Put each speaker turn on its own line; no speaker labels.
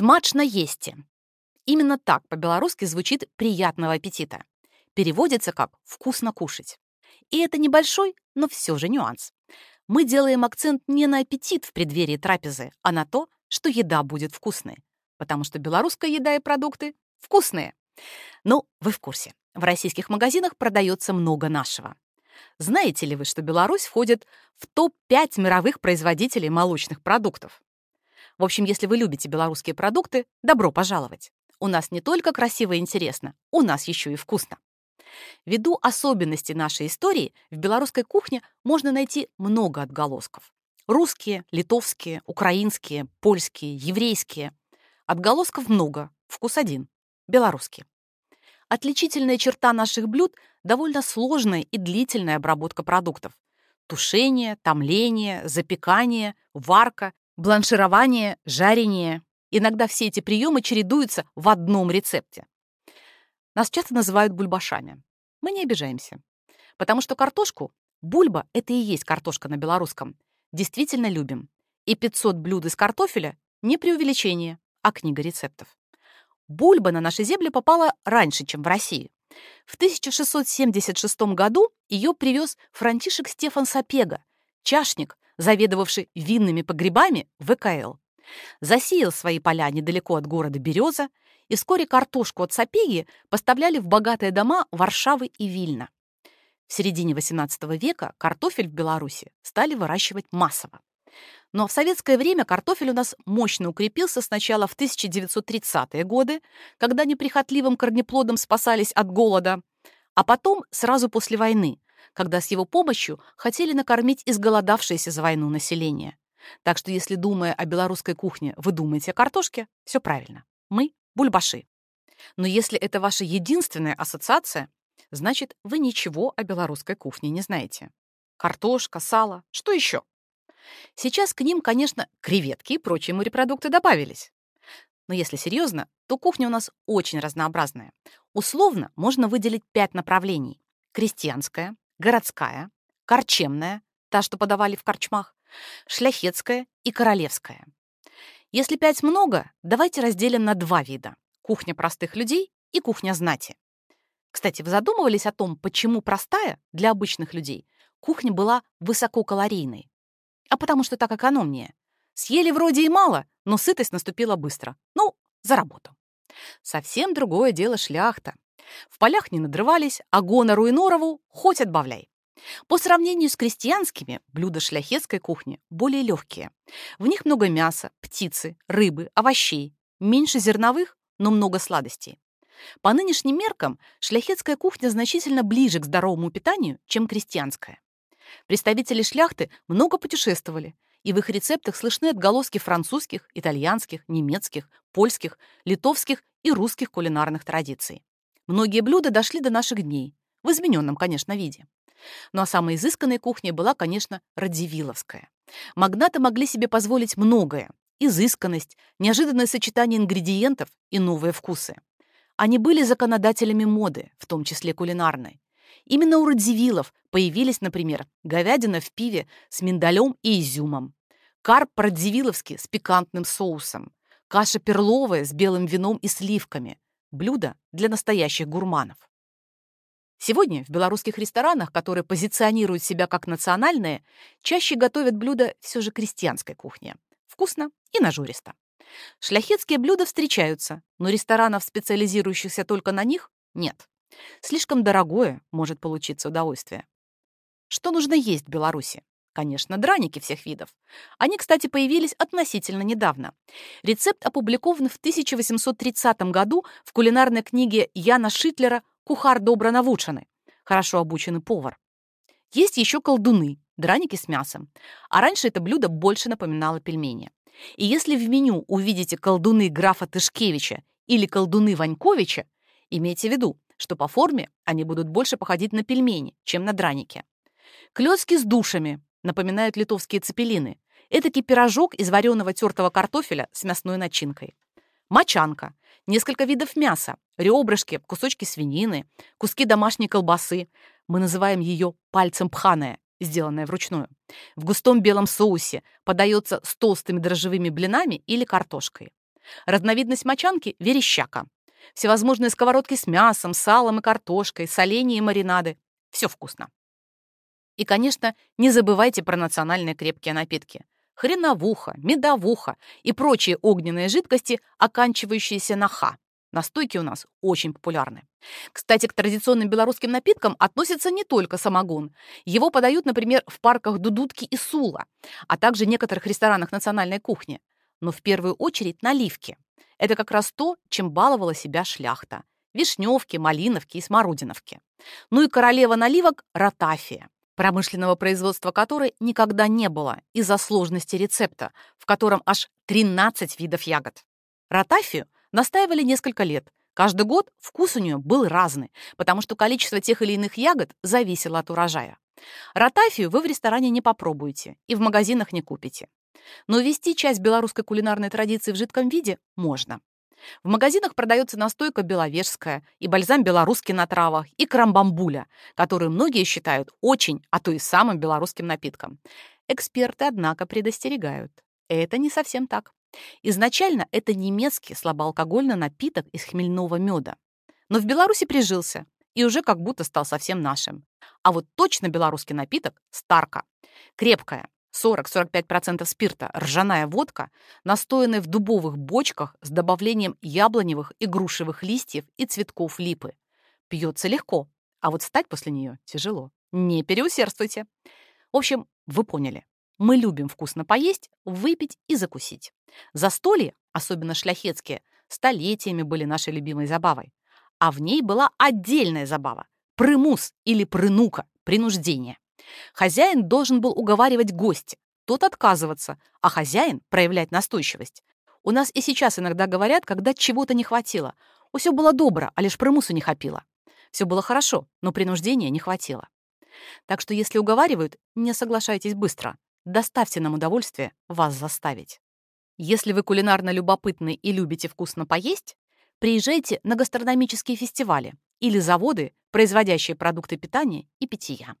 Смачно есте. Именно так по-белорусски звучит «приятного аппетита». Переводится как «вкусно кушать». И это небольшой, но все же нюанс. Мы делаем акцент не на аппетит в преддверии трапезы, а на то, что еда будет вкусной. Потому что белорусская еда и продукты вкусные. Ну, вы в курсе. В российских магазинах продается много нашего. Знаете ли вы, что Беларусь входит в топ-5 мировых производителей молочных продуктов? В общем, если вы любите белорусские продукты, добро пожаловать. У нас не только красиво и интересно, у нас еще и вкусно. Ввиду особенностей нашей истории, в белорусской кухне можно найти много отголосков. Русские, литовские, украинские, польские, еврейские. Отголосков много, вкус один – белорусский. Отличительная черта наших блюд – довольно сложная и длительная обработка продуктов. Тушение, томление, запекание, варка, бланширование, жарение. Иногда все эти приемы чередуются в одном рецепте. Нас часто называют бульбашами. Мы не обижаемся. Потому что картошку, бульба — это и есть картошка на белорусском, действительно любим. И 500 блюд из картофеля — не преувеличение, а книга рецептов. Бульба на наши земли попала раньше, чем в России. В 1676 году ее привез Франтишек Стефан Сапега, чашник, заведовавший винными погребами ВКЛ. Засеял свои поля недалеко от города Береза, и вскоре картошку от Сапеги поставляли в богатые дома Варшавы и Вильна. В середине XVIII века картофель в Беларуси стали выращивать массово. Но в советское время картофель у нас мощно укрепился сначала в 1930-е годы, когда неприхотливым корнеплодом спасались от голода, а потом сразу после войны, когда с его помощью хотели накормить изголодавшееся за войну население. Так что если, думая о белорусской кухне, вы думаете о картошке, все правильно. Мы — бульбаши. Но если это ваша единственная ассоциация, значит, вы ничего о белорусской кухне не знаете. Картошка, сало, что еще? Сейчас к ним, конечно, креветки и прочие морепродукты добавились. Но если серьезно, то кухня у нас очень разнообразная. Условно можно выделить пять направлений. Крестьянская, городская, корчемная, та, что подавали в корчмах, шляхетская и королевская. Если пять много, давайте разделим на два вида – кухня простых людей и кухня знати. Кстати, вы задумывались о том, почему простая для обычных людей кухня была высококалорийной? А потому что так экономнее. Съели вроде и мало, но сытость наступила быстро. Ну, за работу. Совсем другое дело шляхта. В полях не надрывались, а гонору и норову хоть отбавляй. По сравнению с крестьянскими, блюда шляхетской кухни более легкие. В них много мяса, птицы, рыбы, овощей. Меньше зерновых, но много сладостей. По нынешним меркам шляхетская кухня значительно ближе к здоровому питанию, чем крестьянская. Представители шляхты много путешествовали, и в их рецептах слышны отголоски французских, итальянских, немецких, польских, литовских и русских кулинарных традиций. Многие блюда дошли до наших дней, в измененном, конечно, виде. Ну а самой изысканной кухней была, конечно, радзивилловская. Магнаты могли себе позволить многое. Изысканность, неожиданное сочетание ингредиентов и новые вкусы. Они были законодателями моды, в том числе кулинарной. Именно у радзивиллов появились, например, говядина в пиве с миндалем и изюмом, карп радзивилловский с пикантным соусом, каша перловая с белым вином и сливками, Блюдо для настоящих гурманов. Сегодня в белорусских ресторанах, которые позиционируют себя как национальные, чаще готовят блюда все же крестьянской кухни. Вкусно и нажористо. Шляхетские блюда встречаются, но ресторанов, специализирующихся только на них, нет. Слишком дорогое может получиться удовольствие. Что нужно есть в Беларуси? Конечно, драники всех видов. Они, кстати, появились относительно недавно. Рецепт опубликован в 1830 году в кулинарной книге Яна Шитлера «Кухар добро навученный» — хорошо обученный повар. Есть еще колдуны, драники с мясом. А раньше это блюдо больше напоминало пельмени. И если в меню увидите колдуны графа Тышкевича или колдуны Ваньковича, имейте в виду, что по форме они будут больше походить на пельмени, чем на драники. Клёцки с душами напоминают литовские цепелины. Этакий пирожок из вареного тертого картофеля с мясной начинкой. Мочанка. Несколько видов мяса. Ребрышки, кусочки свинины, куски домашней колбасы. Мы называем ее пальцем пханая, сделанная вручную. В густом белом соусе подается с толстыми дрожжевыми блинами или картошкой. Разновидность мочанки – верещака. Всевозможные сковородки с мясом, салом и картошкой, соленья и маринады. Все вкусно. И, конечно, не забывайте про национальные крепкие напитки. Хреновуха, медовуха и прочие огненные жидкости, оканчивающиеся на «ха». Настойки у нас очень популярны. Кстати, к традиционным белорусским напиткам относится не только самогон. Его подают, например, в парках Дудутки и Сула, а также некоторых ресторанах национальной кухни. Но в первую очередь наливки. Это как раз то, чем баловала себя шляхта. Вишневки, малиновки и смородиновки. Ну и королева наливок – ротафия промышленного производства которой никогда не было из-за сложности рецепта, в котором аж 13 видов ягод. Ротафию настаивали несколько лет. Каждый год вкус у нее был разный, потому что количество тех или иных ягод зависело от урожая. Ротафию вы в ресторане не попробуете и в магазинах не купите. Но ввести часть белорусской кулинарной традиции в жидком виде можно. В магазинах продается настойка беловежская и бальзам белорусский на травах, и крамбамбуля, который многие считают очень, а то и самым белорусским напитком. Эксперты, однако, предостерегают. Это не совсем так. Изначально это немецкий слабоалкогольный напиток из хмельного меда. Но в Беларуси прижился и уже как будто стал совсем нашим. А вот точно белорусский напиток – старка. Крепкая, 40-45% спирта, ржаная водка, настоянная в дубовых бочках с добавлением яблоневых и грушевых листьев и цветков липы. Пьется легко, а вот встать после нее тяжело. Не переусердствуйте. В общем, вы поняли. Мы любим вкусно поесть, выпить и закусить. Застолье, особенно шляхетские, столетиями были нашей любимой забавой. А в ней была отдельная забава – прымус или прынука, принуждение. Хозяин должен был уговаривать гостя, тот отказываться, а хозяин проявлять настойчивость. У нас и сейчас иногда говорят, когда чего-то не хватило. Все было добро, а лишь примусу не хапило. Все было хорошо, но принуждения не хватило. Так что если уговаривают, не соглашайтесь быстро. Доставьте нам удовольствие вас заставить. Если вы кулинарно любопытны и любите вкусно поесть, приезжайте на гастрономические фестивали или заводы, производящие продукты питания и питья.